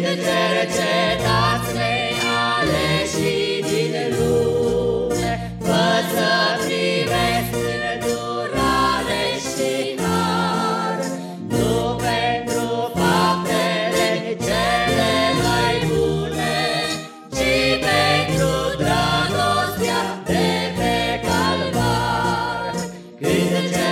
Fiind cercetați vei aleși din lume, Vă să privesc în durare și har, Nu pentru faptele cele mai bune, Ci pentru dragostea de pe calvar. Când